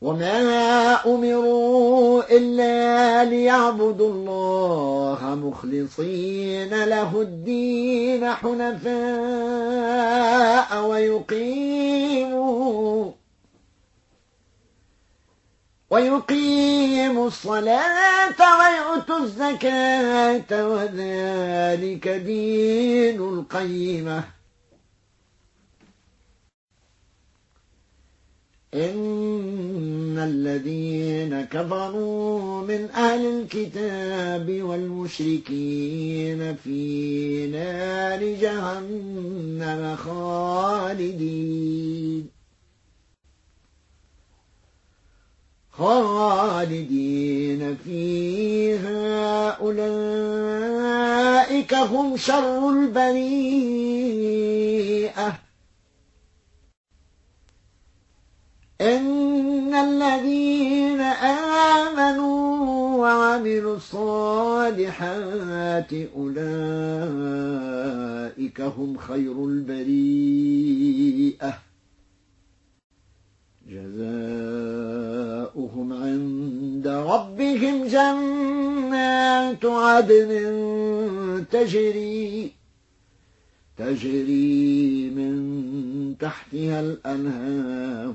وما أمروا إلا ليعبدوا الله مخلصين له الدين حنفاء ويقيموا ويقيموا الصلاة ويؤتوا الزكاة وذلك دين القيمه إن الذين كفروا من أهل الكتاب والمشركين في نار جهنم خالدين. خالدين فيها. أولئك هم شر البريئة إن الذين آمنوا وعملوا الصالحات أولئك هم خير البريئة. جزاؤهم عند ربهم جنات عدن تجري تجري من تحتها الأنهار